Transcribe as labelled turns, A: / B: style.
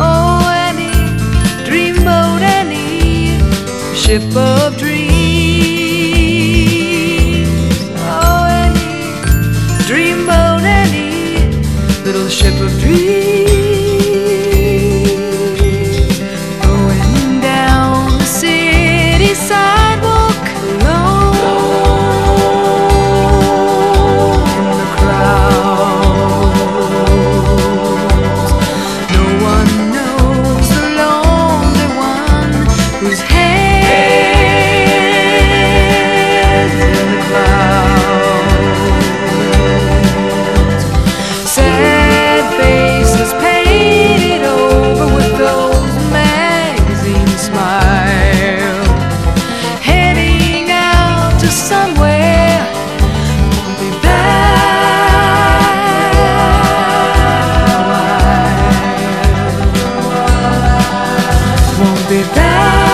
A: Oh, ship of dreams. Oh, dreamboat little ship of dreams. be back.